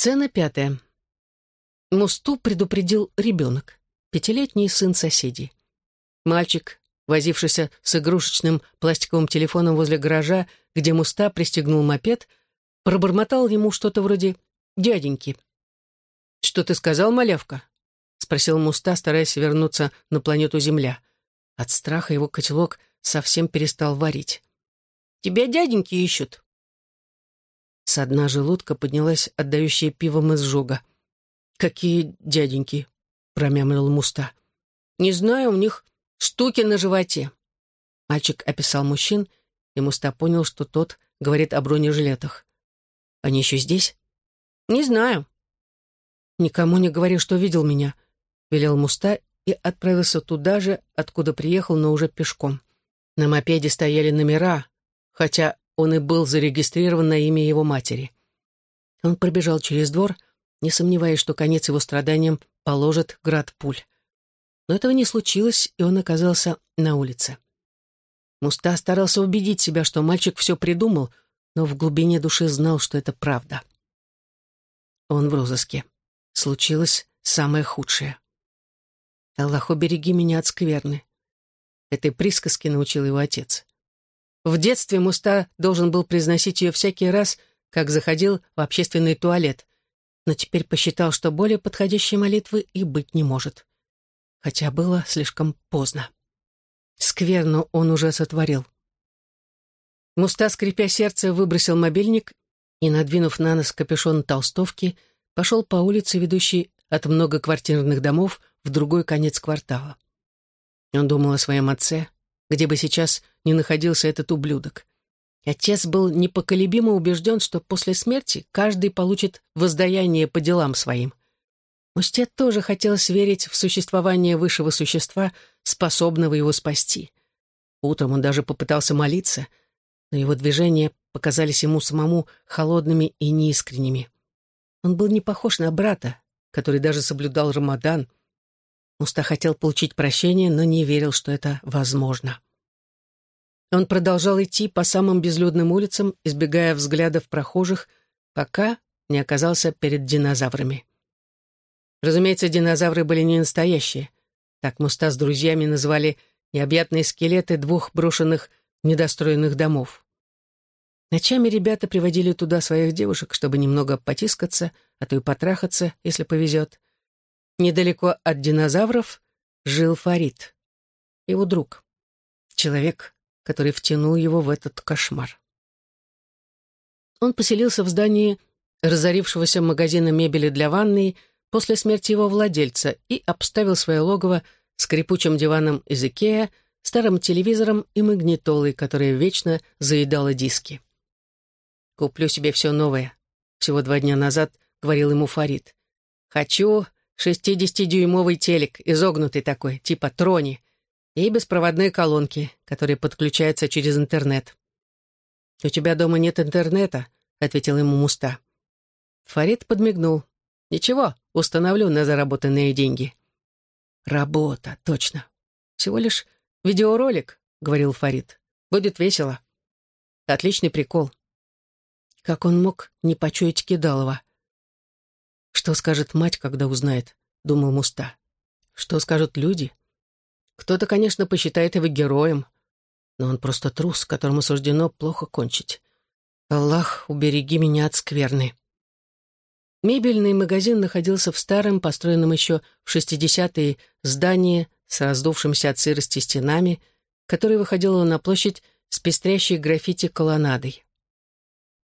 Сцена пятая. Мусту предупредил ребенок, пятилетний сын соседей. Мальчик, возившийся с игрушечным пластиковым телефоном возле гаража, где Муста пристегнул мопед, пробормотал ему что-то вроде «дяденьки». «Что ты сказал, малявка?» — спросил Муста, стараясь вернуться на планету Земля. От страха его котелок совсем перестал варить. «Тебя дяденьки ищут», со дна желудка поднялась отдающая пивом изжога. «Какие дяденьки?» — промямлил Муста. «Не знаю, у них штуки на животе». Мальчик описал мужчин, и Муста понял, что тот говорит о бронежилетах. «Они еще здесь?» «Не знаю». «Никому не говори, что видел меня», — велел Муста и отправился туда же, откуда приехал, но уже пешком. На мопеде стояли номера, хотя он и был зарегистрирован на имя его матери. Он пробежал через двор, не сомневаясь, что конец его страданиям положит град пуль. Но этого не случилось, и он оказался на улице. Муста старался убедить себя, что мальчик все придумал, но в глубине души знал, что это правда. Он в розыске. Случилось самое худшее. «Аллах, убереги меня от скверны». Этой присказке научил его отец. В детстве Муста должен был произносить ее всякий раз, как заходил в общественный туалет, но теперь посчитал, что более подходящей молитвы и быть не может. Хотя было слишком поздно. Скверно он уже сотворил. Муста, скрипя сердце, выбросил мобильник и, надвинув на нос капюшон толстовки, пошел по улице, ведущей от многоквартирных домов в другой конец квартала. Он думал о своем отце, где бы сейчас ни находился этот ублюдок. Отец был непоколебимо убежден, что после смерти каждый получит воздаяние по делам своим. Мусте тоже хотелось верить в существование высшего существа, способного его спасти. Утром он даже попытался молиться, но его движения показались ему самому холодными и неискренними. Он был не похож на брата, который даже соблюдал Рамадан — Муста хотел получить прощение, но не верил, что это возможно. Он продолжал идти по самым безлюдным улицам, избегая взглядов прохожих, пока не оказался перед динозаврами. Разумеется, динозавры были не настоящие. Так Муста с друзьями называли необъятные скелеты двух брошенных недостроенных домов. Ночами ребята приводили туда своих девушек, чтобы немного потискаться, а то и потрахаться, если повезет. Недалеко от динозавров жил Фарид, его друг, человек, который втянул его в этот кошмар. Он поселился в здании разорившегося магазина мебели для ванной после смерти его владельца и обставил свое логово скрипучим диваном из Икеа, старым телевизором и магнитолой, которая вечно заедала диски. «Куплю себе все новое», — всего два дня назад говорил ему Фарид. «Хочу Шестидесятидюймовый телек, изогнутый такой, типа трони, и беспроводные колонки, которые подключаются через интернет. «У тебя дома нет интернета?» — ответил ему Муста. Фарид подмигнул. «Ничего, установлю на заработанные деньги». «Работа, точно. Всего лишь видеоролик», — говорил Фарид. «Будет весело». «Отличный прикол». Как он мог не почуять Кидалова? Что скажет мать, когда узнает, думал Муста. Что скажут люди? Кто-то, конечно, посчитает его героем, но он просто трус, которому суждено плохо кончить. Аллах, убереги меня от скверны. Мебельный магазин находился в старом, построенном еще в 60-е здании с раздувшимся от сырости стенами, которое выходило на площадь с пестрящей граффити колоннадой.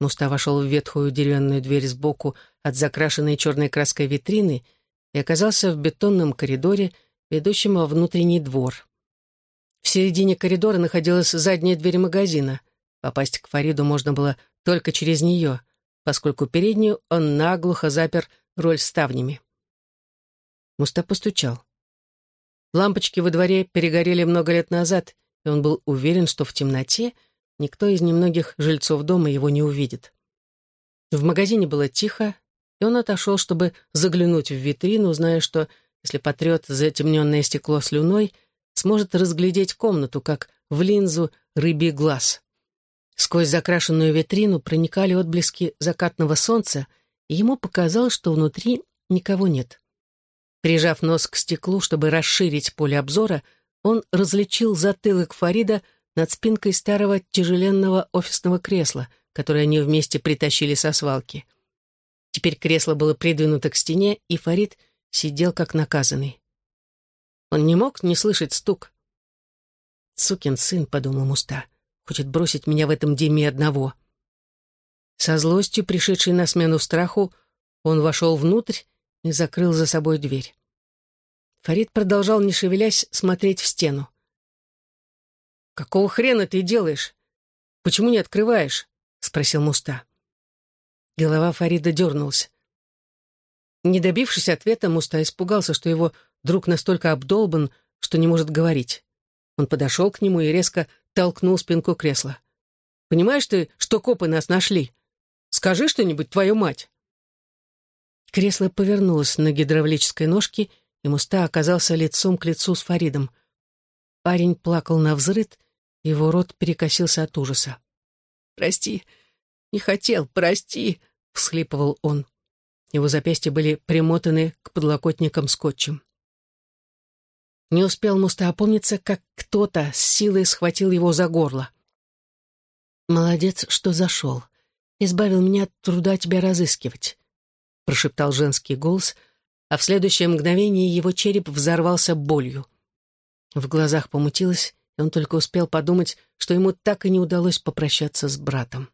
Муста вошел в ветхую деревянную дверь сбоку от закрашенной черной краской витрины и оказался в бетонном коридоре, ведущем во внутренний двор. В середине коридора находилась задняя дверь магазина. Попасть к Фариду можно было только через нее, поскольку переднюю он наглухо запер роль ставнями. Муста постучал. Лампочки во дворе перегорели много лет назад, и он был уверен, что в темноте — Никто из немногих жильцов дома его не увидит. В магазине было тихо, и он отошел, чтобы заглянуть в витрину, зная, что, если потрет затемненное стекло слюной, сможет разглядеть комнату, как в линзу рыбий глаз. Сквозь закрашенную витрину проникали отблески закатного солнца, и ему показалось, что внутри никого нет. Прижав нос к стеклу, чтобы расширить поле обзора, он различил затылок Фарида над спинкой старого тяжеленного офисного кресла, которое они вместе притащили со свалки. Теперь кресло было придвинуто к стене, и Фарид сидел как наказанный. Он не мог не слышать стук. «Сукин сын», — подумал Муста, — «хочет бросить меня в этом деме одного». Со злостью, пришедшей на смену страху, он вошел внутрь и закрыл за собой дверь. Фарид продолжал, не шевелясь, смотреть в стену. «Какого хрена ты делаешь? Почему не открываешь?» — спросил Муста. Голова Фарида дернулась. Не добившись ответа, Муста испугался, что его друг настолько обдолбан, что не может говорить. Он подошел к нему и резко толкнул спинку кресла. «Понимаешь ты, что копы нас нашли? Скажи что-нибудь, твою мать!» Кресло повернулось на гидравлической ножке, и Муста оказался лицом к лицу с Фаридом. Парень плакал на взрыд, его рот перекосился от ужаса. «Прости, не хотел, прости!» — всхлипывал он. Его запястья были примотаны к подлокотникам скотчем. Не успел Муста опомниться, как кто-то с силой схватил его за горло. «Молодец, что зашел. Избавил меня от труда тебя разыскивать», — прошептал женский голос, а в следующее мгновение его череп взорвался болью. В глазах помутилось, и он только успел подумать, что ему так и не удалось попрощаться с братом.